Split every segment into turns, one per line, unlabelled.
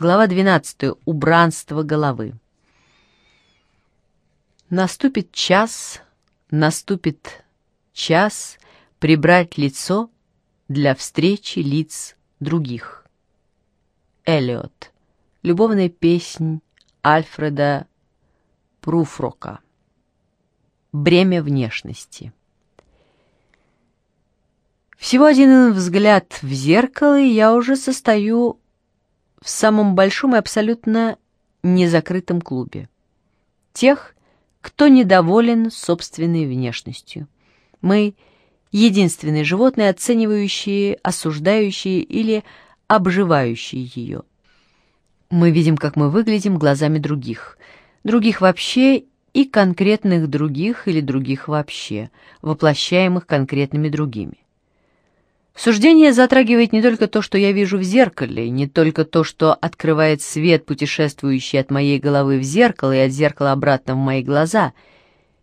Глава 12. Убранство головы. Наступит час, наступит час прибрать лицо для встречи лиц других. Эллиот. Любовная песнь Альфреда Пруфрока. Бремя внешности. Всего один взгляд в зеркало, и я уже состою в самом большом и абсолютно незакрытом клубе. Тех, кто недоволен собственной внешностью. Мы — единственные животные, оценивающие, осуждающие или обживающие ее. Мы видим, как мы выглядим глазами других. Других вообще и конкретных других или других вообще, воплощаемых конкретными другими. Суждение затрагивает не только то, что я вижу в зеркале, не только то, что открывает свет, путешествующий от моей головы в зеркало и от зеркала обратно в мои глаза,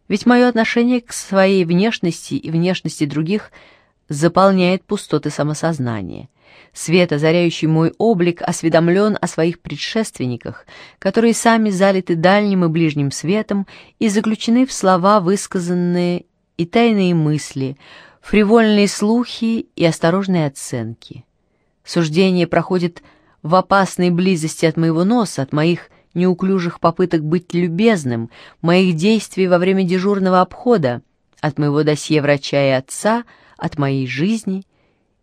ведь мое отношение к своей внешности и внешности других заполняет пустоты самосознания. Свет, озаряющий мой облик, осведомлен о своих предшественниках, которые сами залиты дальним и ближним светом и заключены в слова, высказанные и тайные мысли — фривольные слухи и осторожные оценки. Суждение проходит в опасной близости от моего носа, от моих неуклюжих попыток быть любезным, моих действий во время дежурного обхода, от моего досье врача и отца, от моей жизни.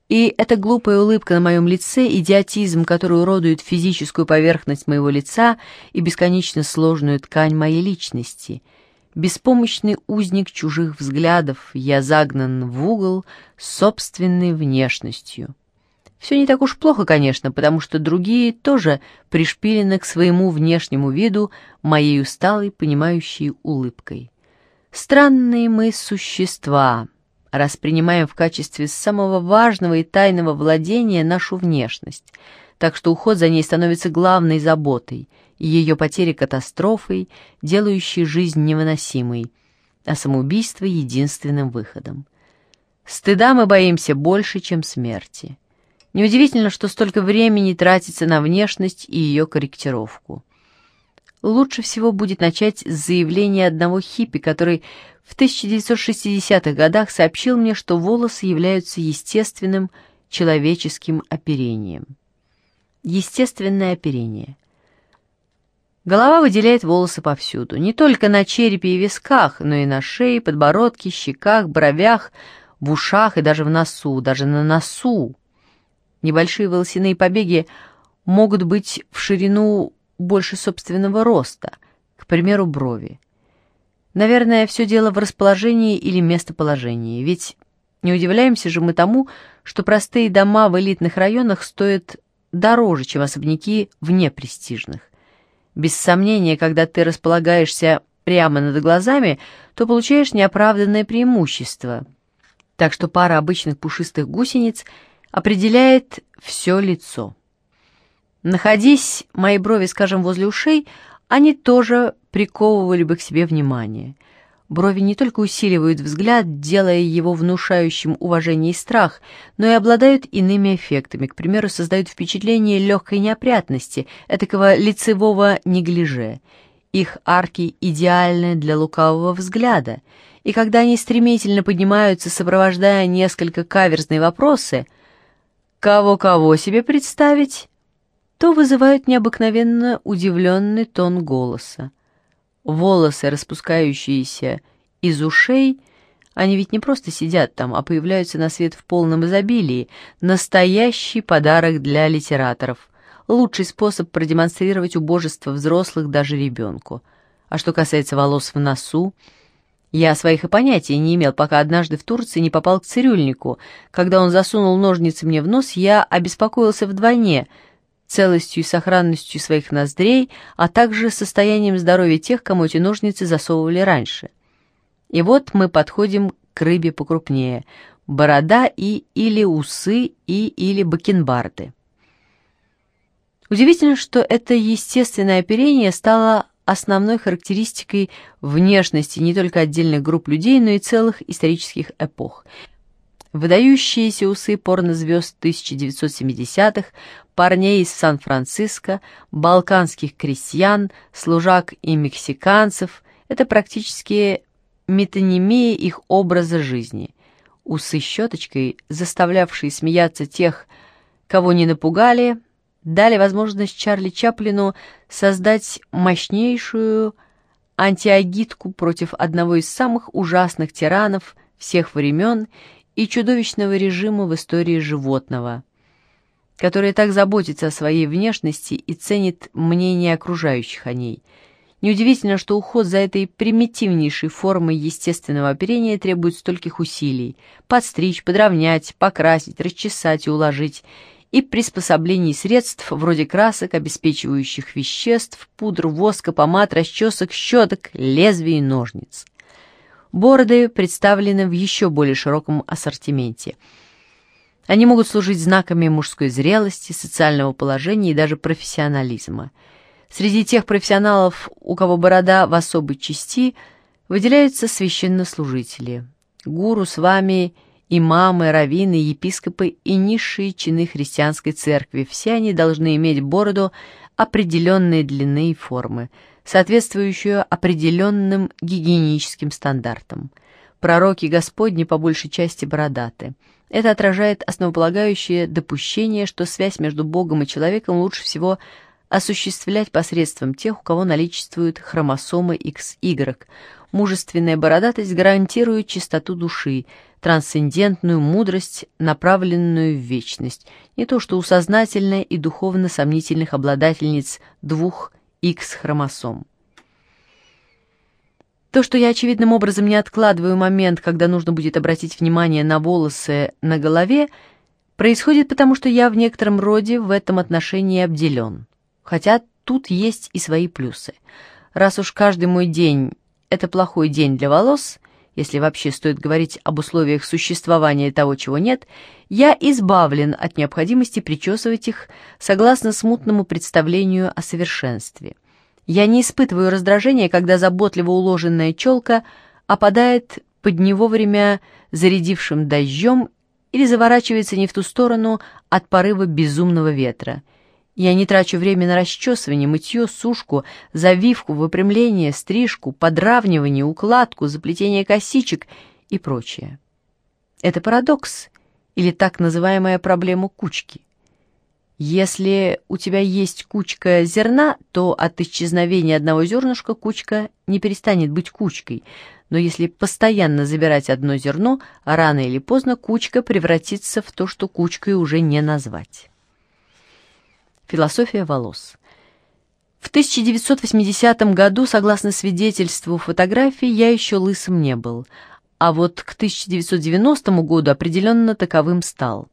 И эта глупая улыбка на моем лице, идиотизм, который уродует физическую поверхность моего лица и бесконечно сложную ткань моей личности — беспомощный узник чужих взглядов, я загнан в угол собственной внешностью. Все не так уж плохо, конечно, потому что другие тоже пришпилены к своему внешнему виду моей усталой, понимающей улыбкой. Странные мы существа, раз принимаем в качестве самого важного и тайного владения нашу внешность, так что уход за ней становится главной заботой — и ее потери катастрофой, делающей жизнь невыносимой, а самоубийство — единственным выходом. Стыда мы боимся больше, чем смерти. Неудивительно, что столько времени тратится на внешность и ее корректировку. Лучше всего будет начать с заявления одного хиппи, который в 1960-х годах сообщил мне, что волосы являются естественным человеческим оперением. Естественное оперение. Голова выделяет волосы повсюду, не только на черепе и висках, но и на шее, подбородке, щеках, бровях, в ушах и даже в носу, даже на носу. Небольшие волосяные побеги могут быть в ширину больше собственного роста, к примеру, брови. Наверное, все дело в расположении или местоположении, ведь не удивляемся же мы тому, что простые дома в элитных районах стоят дороже, чем особняки в непрестижных. Без сомнения, когда ты располагаешься прямо над глазами, то получаешь неоправданное преимущество. Так что пара обычных пушистых гусениц определяет все лицо. Находись мои брови, скажем, возле ушей, они тоже приковывали бы к себе внимание. Брови не только усиливают взгляд, делая его внушающим уважение и страх, но и обладают иными эффектами, к примеру, создают впечатление легкой неопрятности, этакого лицевого неглиже. Их арки идеальны для лукавого взгляда, и когда они стремительно поднимаются, сопровождая несколько каверзные вопросы «Кого-кого себе представить?», то вызывают необыкновенно удивленный тон голоса волосы, распускающиеся из ушей, они ведь не просто сидят там, а появляются на свет в полном изобилии. Настоящий подарок для литераторов. Лучший способ продемонстрировать убожество взрослых даже ребенку. А что касается волос в носу, я своих и понятия не имел, пока однажды в Турции не попал к цирюльнику. Когда он засунул ножницы мне в нос, я обеспокоился вдвойне — целостью и сохранностью своих ноздрей, а также состоянием здоровья тех, кому эти ножницы засовывали раньше. И вот мы подходим к рыбе покрупнее – борода и или усы и или бакенбарды. Удивительно, что это естественное оперение стало основной характеристикой внешности не только отдельных групп людей, но и целых исторических эпох – Выдающиеся усы порнозвезд 1970-х, парней из Сан-Франциско, балканских крестьян, служак и мексиканцев — это практически метонимия их образа жизни. Усы щеточкой, заставлявшие смеяться тех, кого не напугали, дали возможность Чарли Чаплину создать мощнейшую антиагитку против одного из самых ужасных тиранов всех времен и чудовищного режима в истории животного, который так заботится о своей внешности и ценит мнение окружающих о ней. Неудивительно, что уход за этой примитивнейшей формой естественного оперения требует стольких усилий – подстричь, подровнять, покрасить, расчесать и уложить, и приспособлений средств вроде красок, обеспечивающих веществ, пудр, воска, помад, расчесок, щеток, лезвий и ножниц. Бороды представлены в еще более широком ассортименте. Они могут служить знаками мужской зрелости, социального положения и даже профессионализма. Среди тех профессионалов, у кого борода в особой части, выделяются священнослужители. Гуру с вами имамы, раввины, епископы и низшие чины христианской церкви. Все они должны иметь бороду определенной длины и формы – соответствующую определенным гигиеническим стандартам. Пророки Господни по большей части бородаты. Это отражает основополагающее допущение, что связь между Богом и человеком лучше всего осуществлять посредством тех, у кого наличествуют хромосомы XY. Мужественная бородатость гарантирует чистоту души, трансцендентную мудрость, направленную в вечность, не то что у сознательно и духовно сомнительных обладательниц двух X-хромосом. То, что я очевидным образом не откладываю момент, когда нужно будет обратить внимание на волосы на голове, происходит потому, что я в некотором роде в этом отношении обделен. Хотя тут есть и свои плюсы. Раз уж каждый мой день — это плохой день для волос, если вообще стоит говорить об условиях существования того, чего нет, я избавлен от необходимости причесывать их согласно смутному представлению о совершенстве. Я не испытываю раздражения, когда заботливо уложенная челка опадает под него время зарядившим дождем или заворачивается не в ту сторону от порыва безумного ветра — я не трачу время на расчесывание, мытье, сушку, завивку, выпрямление, стрижку, подравнивание, укладку, заплетение косичек и прочее. Это парадокс или так называемая проблема кучки. Если у тебя есть кучка зерна, то от исчезновения одного зернышка кучка не перестанет быть кучкой, но если постоянно забирать одно зерно, рано или поздно кучка превратится в то, что кучкой уже не назвать. Философия волос. В 1980 году, согласно свидетельству фотографий, я еще лысым не был, а вот к 1990 году определенно таковым стал.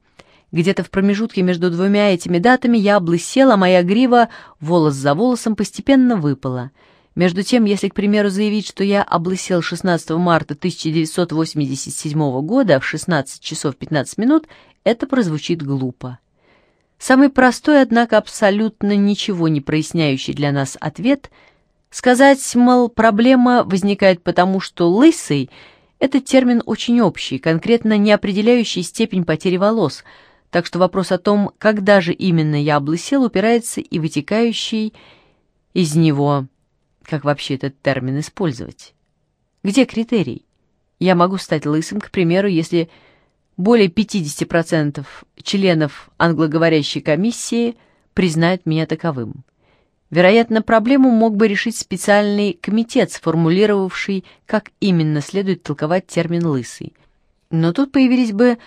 Где-то в промежутке между двумя этими датами я облысел, а моя грива, волос за волосом, постепенно выпала. Между тем, если, к примеру, заявить, что я облысел 16 марта 1987 года в 16 часов 15 минут, это прозвучит глупо. Самый простой, однако абсолютно ничего не проясняющий для нас ответ — сказать, мол, проблема возникает потому, что «лысый» — это термин очень общий, конкретно не определяющий степень потери волос, так что вопрос о том, когда же именно я облысел, упирается и вытекающий из него, как вообще этот термин использовать. Где критерий? Я могу стать лысым, к примеру, если более 50% членов англоговорящей комиссии признают меня таковым. Вероятно, проблему мог бы решить специальный комитет, сформулировавший, как именно следует толковать термин «лысый». Но тут появились бы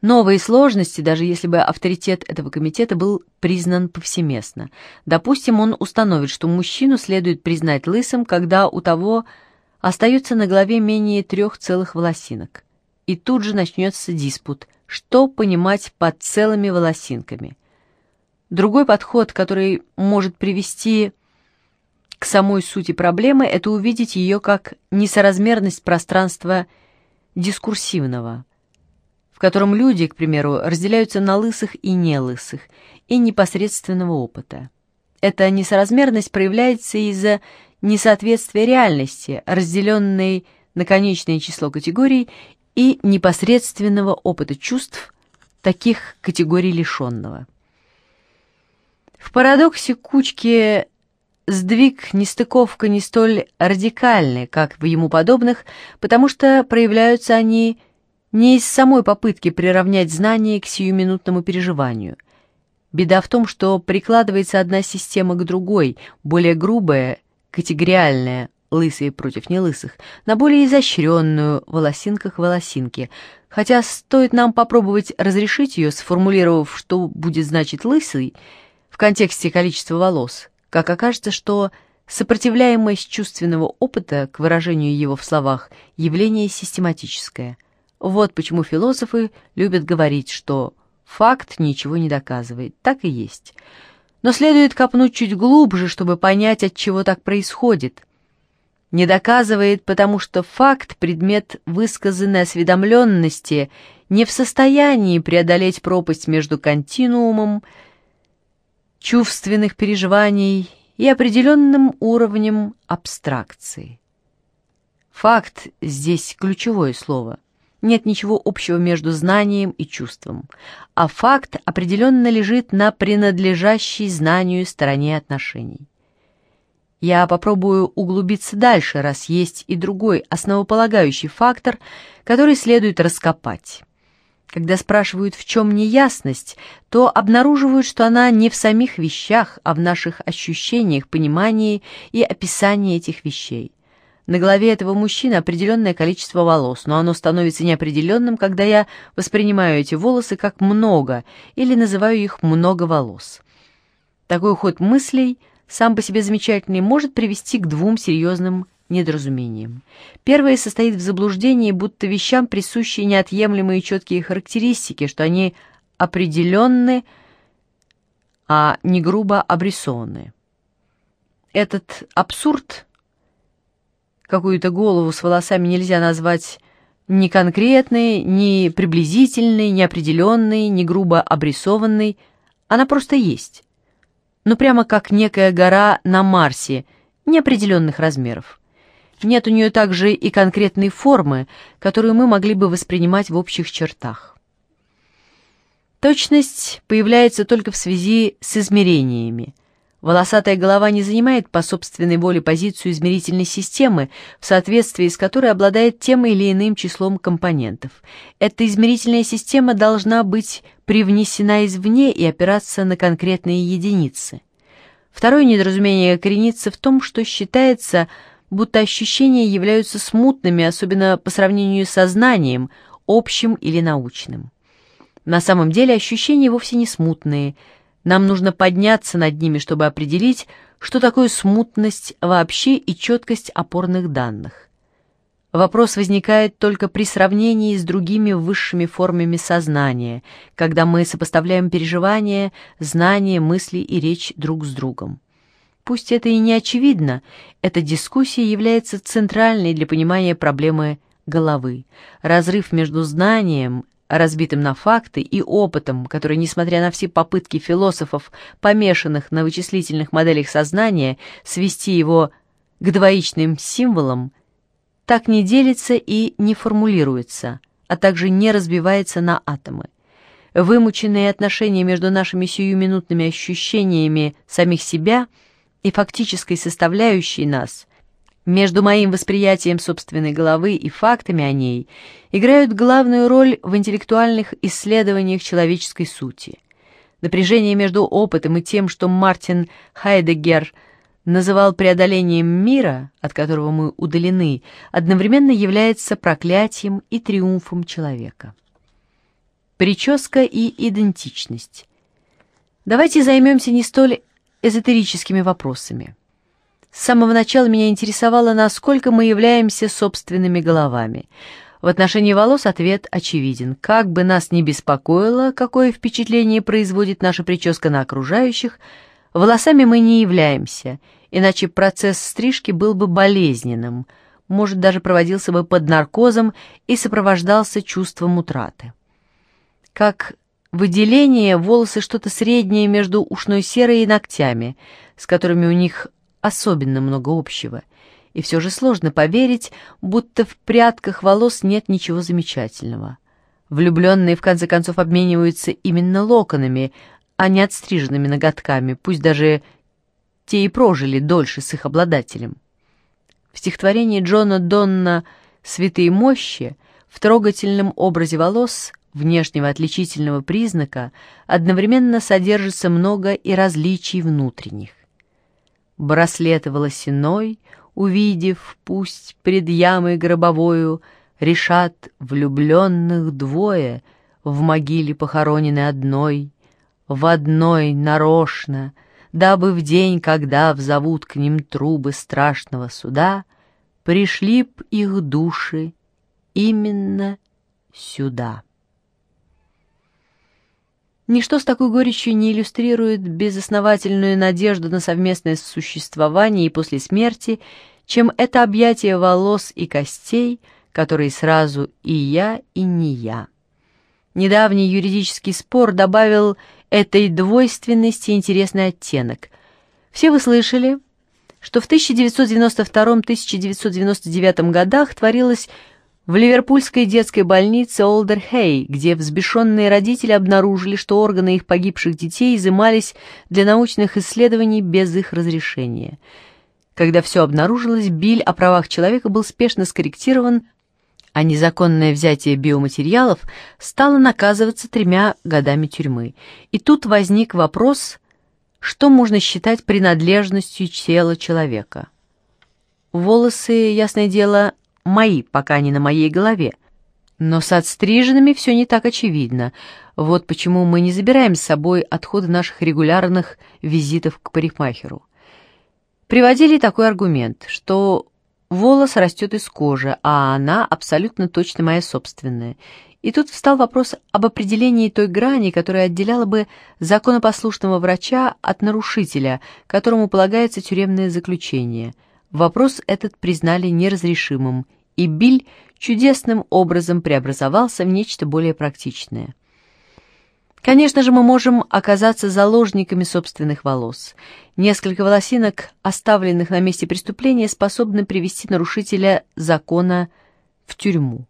новые сложности, даже если бы авторитет этого комитета был признан повсеместно. Допустим, он установит, что мужчину следует признать лысым, когда у того остается на голове менее трех целых волосинок и тут же начнется диспут, что понимать под целыми волосинками. Другой подход, который может привести к самой сути проблемы, это увидеть ее как несоразмерность пространства дискурсивного, в котором люди, к примеру, разделяются на лысых и нелысых, и непосредственного опыта. Эта несоразмерность проявляется из-за несоответствия реальности, разделенной на конечное число категорий и непосредственного опыта чувств таких категорий лишенного. В парадоксе кучки сдвиг, нестыковка не столь радикальны, как в ему подобных, потому что проявляются они не из самой попытки приравнять знание к сиюминутному переживанию. Беда в том, что прикладывается одна система к другой, более грубая, категориальная, лысые против нелысых, на более изощренную, волосинках волосинки, хотя стоит нам попробовать разрешить ее, сформулировав, что будет значить «лысый», в контексте количества волос, как окажется, что сопротивляемость чувственного опыта к выражению его в словах – явление систематическое – вот почему философы любят говорить, что факт ничего не доказывает. Так и есть. Но следует копнуть чуть глубже, чтобы понять, от чего так происходит. Не доказывает, потому что факт, предмет высказанной осведомленности, не в состоянии преодолеть пропасть между континуумом чувственных переживаний и определенным уровнем абстракции. Факт здесь ключевое слово – нет ничего общего между знанием и чувством, а факт определенно лежит на принадлежащей знанию стороне отношений. Я попробую углубиться дальше, раз есть и другой основополагающий фактор, который следует раскопать. Когда спрашивают, в чем неясность, то обнаруживают, что она не в самих вещах, а в наших ощущениях, понимании и описании этих вещей. На голове этого мужчины определенное количество волос, но оно становится неопределенным, когда я воспринимаю эти волосы как много или называю их много волос. Такой ход мыслей, сам по себе замечательный, может привести к двум серьезным недоразумениям. Первое состоит в заблуждении, будто вещам присущи неотъемлемые четкие характеристики, что они определенны, а не грубо обрисованы. Этот абсурд – Какую-то голову с волосами нельзя назвать ни конкретной, ни приблизительной, ни определенной, ни грубо обрисованной. Она просто есть. Ну, прямо как некая гора на Марсе, неопределенных размеров. Нет у нее также и конкретной формы, которую мы могли бы воспринимать в общих чертах. Точность появляется только в связи с измерениями – Волосатая голова не занимает по собственной воле позицию измерительной системы, в соответствии с которой обладает тем или иным числом компонентов. Эта измерительная система должна быть привнесена извне и опираться на конкретные единицы. Второе недоразумение коренится в том, что считается, будто ощущения являются смутными, особенно по сравнению со знанием, общим или научным. На самом деле ощущения вовсе не смутные – нам нужно подняться над ними, чтобы определить, что такое смутность вообще и четкость опорных данных. Вопрос возникает только при сравнении с другими высшими формами сознания, когда мы сопоставляем переживания, знания, мысли и речь друг с другом. Пусть это и не очевидно, эта дискуссия является центральной для понимания проблемы головы. Разрыв между знанием, разбитым на факты, и опытом, который, несмотря на все попытки философов, помешанных на вычислительных моделях сознания, свести его к двоичным символам, так не делится и не формулируется, а также не разбивается на атомы. Вымученные отношения между нашими сиюминутными ощущениями самих себя и фактической составляющей нас – между моим восприятием собственной головы и фактами о ней играют главную роль в интеллектуальных исследованиях человеческой сути. Напряжение между опытом и тем, что Мартин Хайдеггер называл преодолением мира, от которого мы удалены, одновременно является проклятием и триумфом человека. Прическа и идентичность. Давайте займемся не столь эзотерическими вопросами. С самого начала меня интересовало, насколько мы являемся собственными головами. В отношении волос ответ очевиден. Как бы нас ни беспокоило, какое впечатление производит наша прическа на окружающих, волосами мы не являемся, иначе процесс стрижки был бы болезненным, может, даже проводился бы под наркозом и сопровождался чувством утраты. Как выделение волосы что-то среднее между ушной серой и ногтями, с которыми у них особенно много общего, И все же сложно поверить, будто в прядках волос нет ничего замечательного. Влюбленные в конце концов обмениваются именно локонами, а не отстриженными ноготками, пусть даже те и прожили дольше с их обладателем. В стихотворении Джона Донна «Святые мощи» в трогательном образе волос внешнего отличительного признака одновременно содержится много и различий внутренних. Браслет волосяной, увидев, пусть пред ямой гробовою, решат влюбленных двое, в могиле похоронены одной, в одной нарочно, дабы в день, когда взовут к ним трубы страшного суда, пришли б их души именно сюда. Ничто с такой горечью не иллюстрирует безосновательную надежду на совместное существование и после смерти, чем это объятие волос и костей, которые сразу и я, и не я. Недавний юридический спор добавил этой двойственности интересный оттенок. Все вы слышали, что в 1992-1999 годах творилось в ливерпульской детской больнице Олдер-Хей, где взбешенные родители обнаружили, что органы их погибших детей изымались для научных исследований без их разрешения. Когда все обнаружилось, Биль о правах человека был спешно скорректирован, а незаконное взятие биоматериалов стало наказываться тремя годами тюрьмы. И тут возник вопрос, что можно считать принадлежностью тела человека. Волосы, ясное дело, мои, пока они на моей голове. Но с отстриженными все не так очевидно. Вот почему мы не забираем с собой отходы наших регулярных визитов к парикмахеру. Приводили такой аргумент, что волос растет из кожи, а она абсолютно точно моя собственная. И тут встал вопрос об определении той грани, которая отделяла бы законопослушного врача от нарушителя, которому полагается тюремное заключение. Вопрос этот признали неразрешимым, и Биль чудесным образом преобразовался в нечто более практичное. Конечно же, мы можем оказаться заложниками собственных волос. Несколько волосинок, оставленных на месте преступления, способны привести нарушителя закона в тюрьму.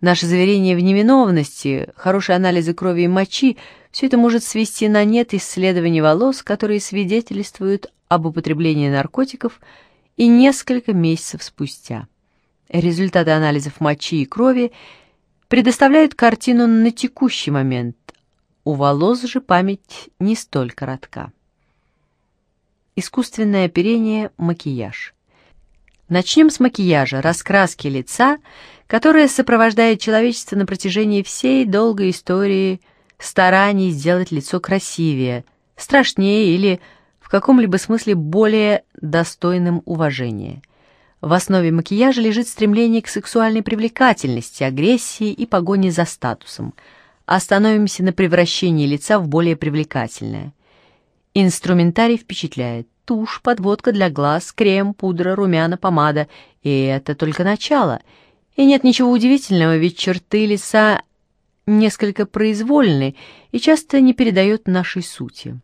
Наши заверения в невиновности, хорошие анализы крови и мочи – все это может свести на нет исследования волос, которые свидетельствуют об употреблении наркотиков и несколько месяцев спустя. Результаты анализов мочи и крови предоставляют картину на текущий момент. У волос же память не столь коротка. Искусственное оперение, макияж. Начнем с макияжа, раскраски лица, которая сопровождает человечество на протяжении всей долгой истории стараний сделать лицо красивее, страшнее или в каком-либо смысле более достойным уважения. В основе макияжа лежит стремление к сексуальной привлекательности, агрессии и погоне за статусом. Остановимся на превращении лица в более привлекательное. Инструментарий впечатляет. Тушь, подводка для глаз, крем, пудра, румяна, помада. И это только начало. И нет ничего удивительного, ведь черты лица несколько произвольны и часто не передают нашей сути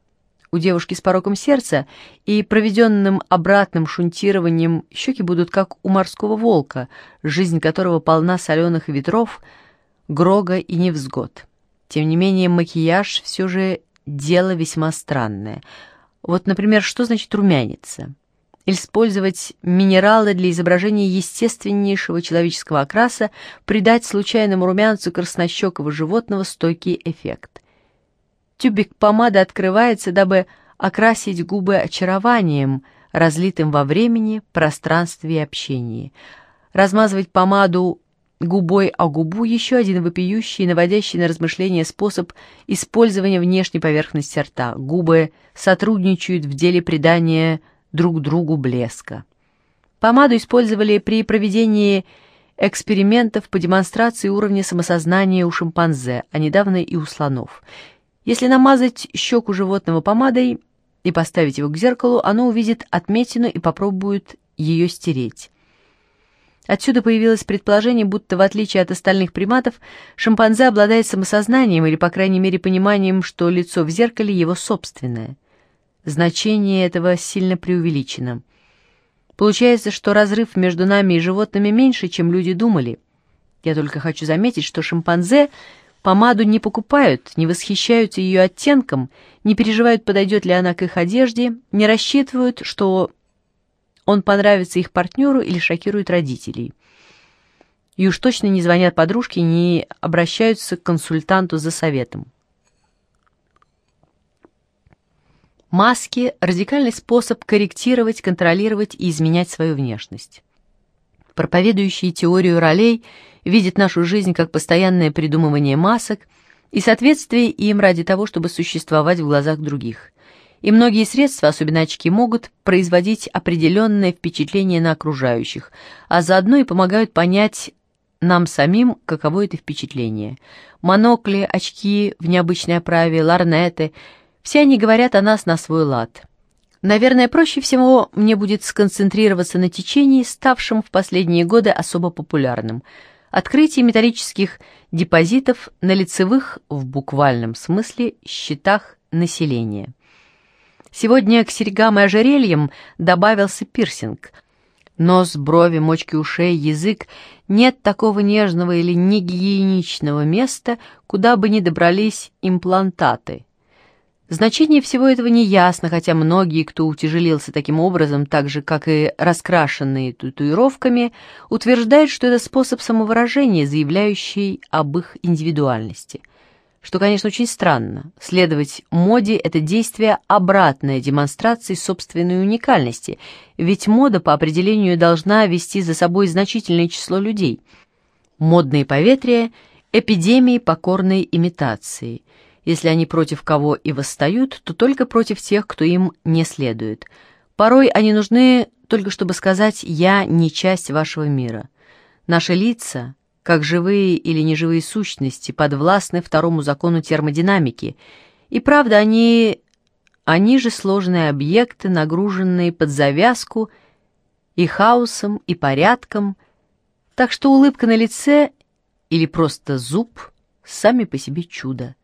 у девушки с пороком сердца и проведенным обратным шунтированием щеки будут как у морского волка, жизнь которого полна соленых ветров, грога и невзгод. Тем не менее, макияж все же дело весьма странное. Вот, например, что значит румяниться? Использовать минералы для изображения естественнейшего человеческого окраса, придать случайному румянцу краснощекого животного стойкий эффект. Тюбик помады открывается, дабы окрасить губы очарованием, разлитым во времени, пространстве и общении. Размазывать помаду губой о губу – еще один вопиющий и наводящий на размышления способ использования внешней поверхности рта. Губы сотрудничают в деле придания друг другу блеска. Помаду использовали при проведении экспериментов по демонстрации уровня самосознания у шимпанзе, а недавно и у слонов – если намазать щеку животного помадой и поставить его к зеркалу, оно увидит отметину и попробует ее стереть. Отсюда появилось предположение, будто в отличие от остальных приматов, шимпанзе обладает самосознанием или, по крайней мере, пониманием, что лицо в зеркале его собственное. Значение этого сильно преувеличено. Получается, что разрыв между нами и животными меньше, чем люди думали. Я только хочу заметить, что шимпанзе помаду не покупают, не восхищаются ее оттенком, не переживают, подойдет ли она к их одежде, не рассчитывают, что он понравится их партнеру или шокирует родителей. И уж точно не звонят подружке, не обращаются к консультанту за советом. Маски – радикальный способ корректировать, контролировать и изменять свою внешность. Проповедующие теорию ролей видят нашу жизнь как постоянное придумывание масок и соответствие им ради того, чтобы существовать в глазах других. И многие средства, особенно очки, могут производить определенное впечатление на окружающих, а заодно и помогают понять нам самим, каково это впечатление. Монокли, очки в необычной оправе, ларнеты – все они говорят о нас на свой лад. Наверное, проще всего мне будет сконцентрироваться на течении, ставшем в последние годы особо популярным. Открытие металлических депозитов на лицевых, в буквальном смысле, счетах населения. Сегодня к серьгам и ожерельям добавился пирсинг. Нос, брови, мочки ушей, язык — нет такого нежного или негигиеничного места, куда бы ни добрались имплантаты. Значение всего этого не ясно, хотя многие, кто утяжелился таким образом, так же, как и раскрашенные татуировками, утверждают, что это способ самовыражения, заявляющий об их индивидуальности. Что, конечно, очень странно. Следовать моде – это действие обратное демонстрации собственной уникальности, ведь мода по определению должна вести за собой значительное число людей. Модные поветрия – эпидемии покорной имитации – если они против кого и восстают, то только против тех, кто им не следует. Порой они нужны только чтобы сказать «я не часть вашего мира». Наши лица, как живые или неживые сущности, подвластны второму закону термодинамики. И правда, они, они же сложные объекты, нагруженные под завязку и хаосом, и порядком, так что улыбка на лице или просто зуб сами по себе чудо.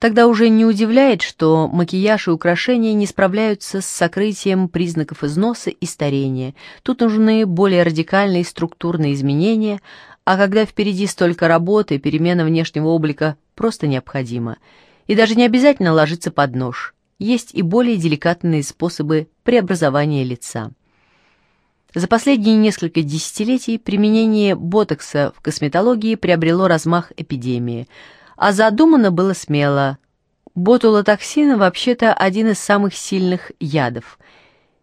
Тогда уже не удивляет, что макияж и украшения не справляются с сокрытием признаков износа и старения. Тут нужны более радикальные структурные изменения, а когда впереди столько работы, перемена внешнего облика просто необходима. И даже не обязательно ложиться под нож. Есть и более деликатные способы преобразования лица. За последние несколько десятилетий применение ботокса в косметологии приобрело размах эпидемии – а задумано было смело. Ботулотоксин вообще-то один из самых сильных ядов.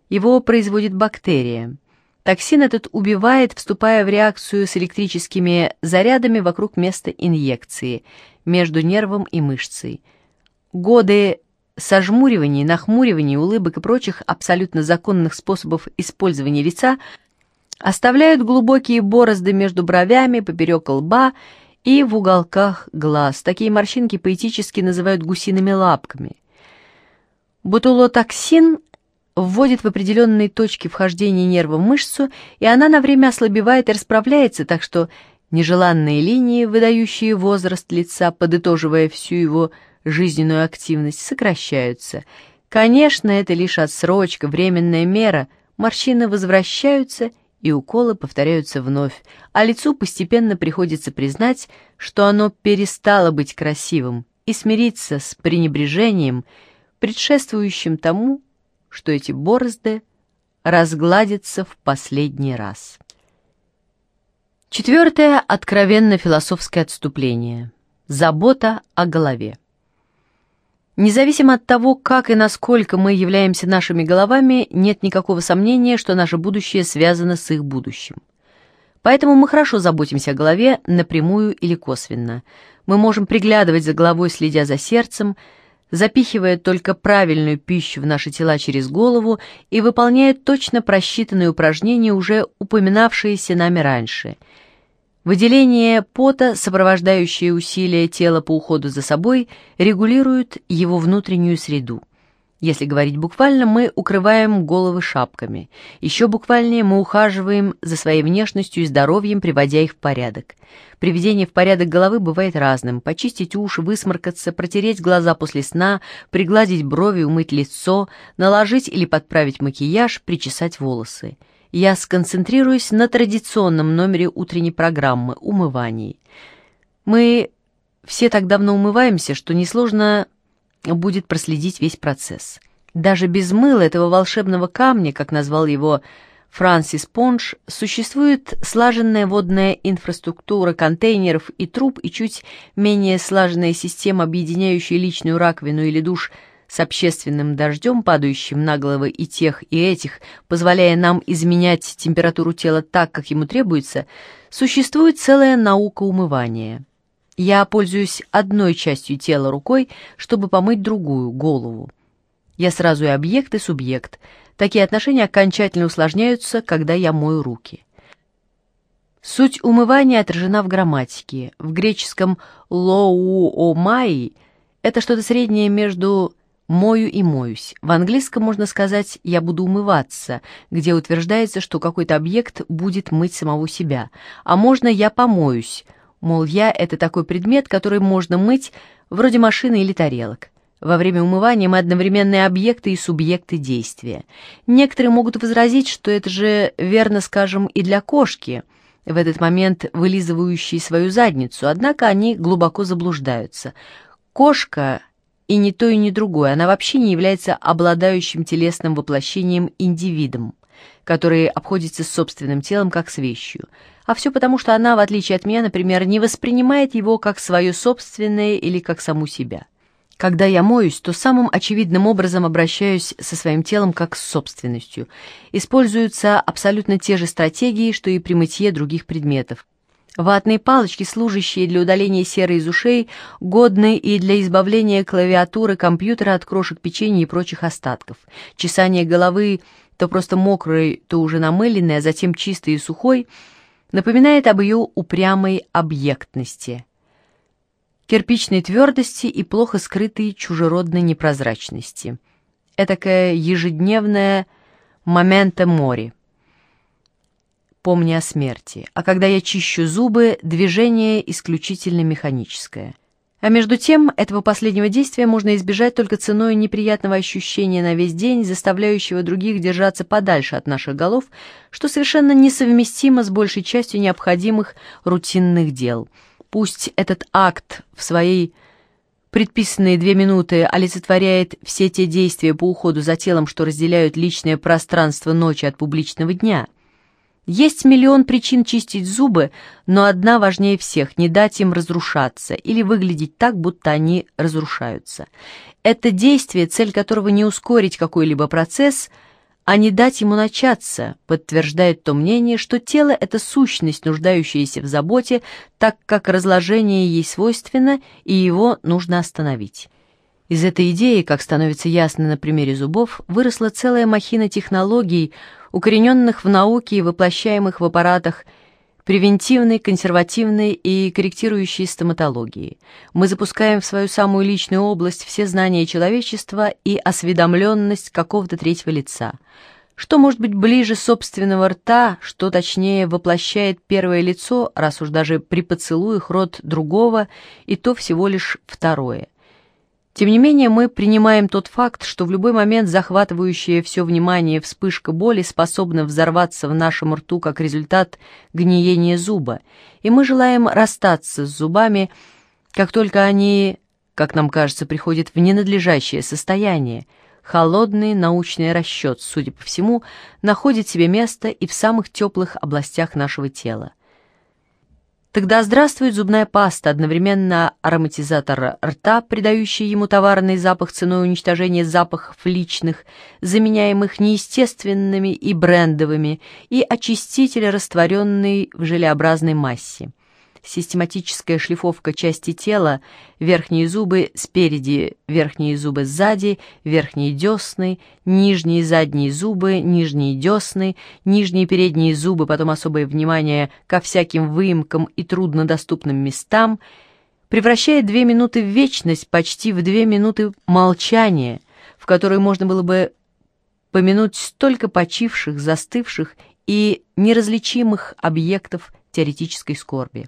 Его производит бактерия. Токсин этот убивает, вступая в реакцию с электрическими зарядами вокруг места инъекции, между нервом и мышцей. Годы сожмуриваний, нахмуриваний, улыбок и прочих абсолютно законных способов использования лица оставляют глубокие борозды между бровями, поперек лба и в уголках глаз. Такие морщинки поэтически называют гусиными лапками. Бутулотоксин вводит в определенные точки вхождения нерва в мышцу, и она на время ослабевает и расправляется, так что нежеланные линии, выдающие возраст лица, подытоживая всю его жизненную активность, сокращаются. Конечно, это лишь отсрочка, временная мера, морщины возвращаются и уколы повторяются вновь, а лицу постепенно приходится признать, что оно перестало быть красивым, и смириться с пренебрежением, предшествующим тому, что эти борозды разгладятся в последний раз. Четвертое откровенно философское отступление. Забота о голове. Независимо от того, как и насколько мы являемся нашими головами, нет никакого сомнения, что наше будущее связано с их будущим. Поэтому мы хорошо заботимся о голове напрямую или косвенно. Мы можем приглядывать за головой, следя за сердцем, запихивая только правильную пищу в наши тела через голову и выполняя точно просчитанные упражнения, уже упоминавшиеся нами раньше – Выделение пота, сопровождающее усилия тела по уходу за собой, регулирует его внутреннюю среду. Если говорить буквально, мы укрываем головы шапками. Еще буквальнее мы ухаживаем за своей внешностью и здоровьем, приводя их в порядок. Приведение в порядок головы бывает разным. Почистить уши, высморкаться, протереть глаза после сна, пригладить брови, умыть лицо, наложить или подправить макияж, причесать волосы. Я сконцентрируюсь на традиционном номере утренней программы – умывании. Мы все так давно умываемся, что несложно будет проследить весь процесс. Даже без мыла этого волшебного камня, как назвал его Франсис Понш, существует слаженная водная инфраструктура контейнеров и труб и чуть менее слаженная система, объединяющая личную раковину или душ с общественным дождем, падающим на головы и тех, и этих, позволяя нам изменять температуру тела так, как ему требуется, существует целая наука умывания. Я пользуюсь одной частью тела рукой, чтобы помыть другую, голову. Я сразу и объект, и субъект. Такие отношения окончательно усложняются, когда я мою руки. Суть умывания отражена в грамматике. В греческом «лоуомаи» это что-то среднее между «мою» и «моюсь». В английском можно сказать «я буду умываться», где утверждается, что какой-то объект будет мыть самого себя. А можно «я помоюсь», Мол, я — это такой предмет, который можно мыть, вроде машины или тарелок. Во время умывания мы одновременные объекты и субъекты действия. Некоторые могут возразить, что это же верно, скажем, и для кошки, в этот момент вылизывающей свою задницу, однако они глубоко заблуждаются. Кошка и ни то, и ни другое, она вообще не является обладающим телесным воплощением индивидом, который обходится с собственным телом как с вещью — а все потому, что она, в отличие от меня, например, не воспринимает его как свое собственное или как саму себя. Когда я моюсь, то самым очевидным образом обращаюсь со своим телом как с собственностью. Используются абсолютно те же стратегии, что и при мытье других предметов. Ватные палочки, служащие для удаления серы из ушей, годны и для избавления клавиатуры компьютера от крошек печенья и прочих остатков. Чесание головы то просто мокрой, то уже намыленной, а затем чистой и сухой – напоминает об ее упрямой объектности, кирпичной твердости и плохо скрытой чужеродной непрозрачности. Этакое ежедневное момента мори. Помни о смерти. А когда я чищу зубы, движение исключительно механическое — а между тем, этого последнего действия можно избежать только ценой неприятного ощущения на весь день, заставляющего других держаться подальше от наших голов, что совершенно несовместимо с большей частью необходимых рутинных дел. Пусть этот акт в своей предписанные две минуты олицетворяет все те действия по уходу за телом, что разделяют личное пространство ночи от публичного дня – есть миллион причин чистить зубы, но одна важнее всех – не дать им разрушаться или выглядеть так, будто они разрушаются. Это действие, цель которого не ускорить какой-либо процесс, а не дать ему начаться, подтверждает то мнение, что тело – это сущность, нуждающаяся в заботе, так как разложение ей свойственно, и его нужно остановить. Из этой идеи, как становится ясно на примере зубов, выросла целая махина технологий, укорененных в науке и воплощаемых в аппаратах превентивной, консервативной и корректирующей стоматологии. Мы запускаем в свою самую личную область все знания человечества и осведомленность какого-то третьего лица. Что может быть ближе собственного рта, что точнее воплощает первое лицо, раз уж даже при поцелуях рот другого, и то всего лишь второе – тем не менее, мы принимаем тот факт, что в любой момент захватывающая все внимание вспышка боли способна взорваться в нашем рту как результат гниения зуба, и мы желаем расстаться с зубами, как только они, как нам кажется, приходят в ненадлежащее состояние. Холодный научный расчет, судя по всему, находит себе место и в самых теплых областях нашего тела. Тогда здравствует зубная паста, одновременно ароматизатор рта, придающий ему товарный запах ценой уничтожения запахов личных, заменяемых неестественными и брендовыми, и очиститель, растворенный в желеобразной массе систематическая шлифовка части тела, верхние зубы спереди, верхние зубы сзади, верхние десны, нижние задние зубы, нижние десны, нижние передние зубы, потом особое внимание ко всяким выемкам и труднодоступным местам, превращает две минуты в вечность почти в две минуты молчания, которой можно было бы помянуть столько почивших, застывших и неразличимых объектов теоретической скорби.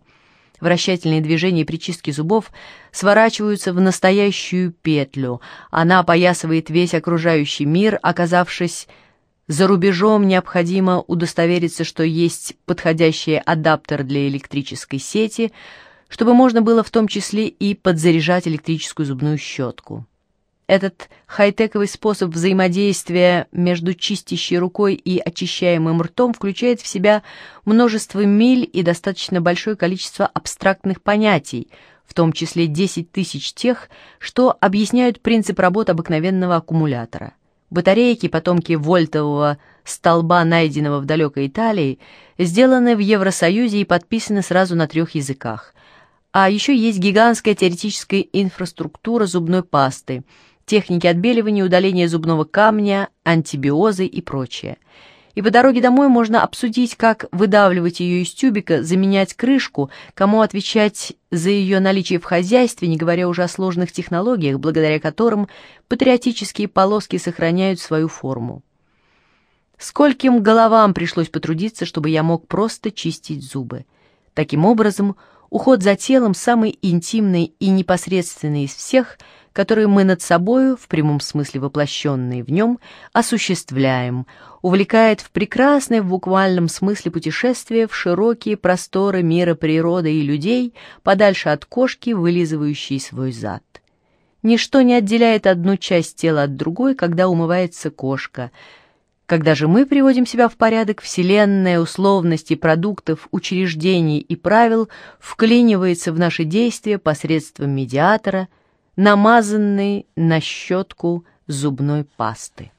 Вращательные движения при чистке зубов сворачиваются в настоящую петлю. Она опоясывает весь окружающий мир, оказавшись за рубежом необходимо удостовериться, что есть подходящий адаптер для электрической сети, чтобы можно было в том числе и подзаряжать электрическую зубную щетку. Этот хай-тековый способ взаимодействия между чистящей рукой и очищаемым ртом включает в себя множество миль и достаточно большое количество абстрактных понятий, в том числе 10 тысяч тех, что объясняют принцип работы обыкновенного аккумулятора. Батарейки, потомки вольтового столба, найденного в далекой Италии, сделаны в Евросоюзе и подписаны сразу на трех языках. А еще есть гигантская теоретическая инфраструктура зубной пасты – техники отбеливания, удаления зубного камня, антибиозы и прочее. И по дороге домой можно обсудить, как выдавливать ее из тюбика, заменять крышку, кому отвечать за ее наличие в хозяйстве, не говоря уже о сложных технологиях, благодаря которым патриотические полоски сохраняют свою форму. Скольким головам пришлось потрудиться, чтобы я мог просто чистить зубы. Таким образом, уход за телом самый интимный и непосредственный из всех – которые мы над собою, в прямом смысле воплощенные в нем, осуществляем, увлекает в прекрасное в буквальном смысле путешествие в широкие просторы мира природы и людей, подальше от кошки, вылизывающей свой зад. Ничто не отделяет одну часть тела от другой, когда умывается кошка. Когда же мы приводим себя в порядок, вселенная условности продуктов, учреждений и правил вклинивается в наши действия посредством медиатора – намазанный на щетку зубной пасты.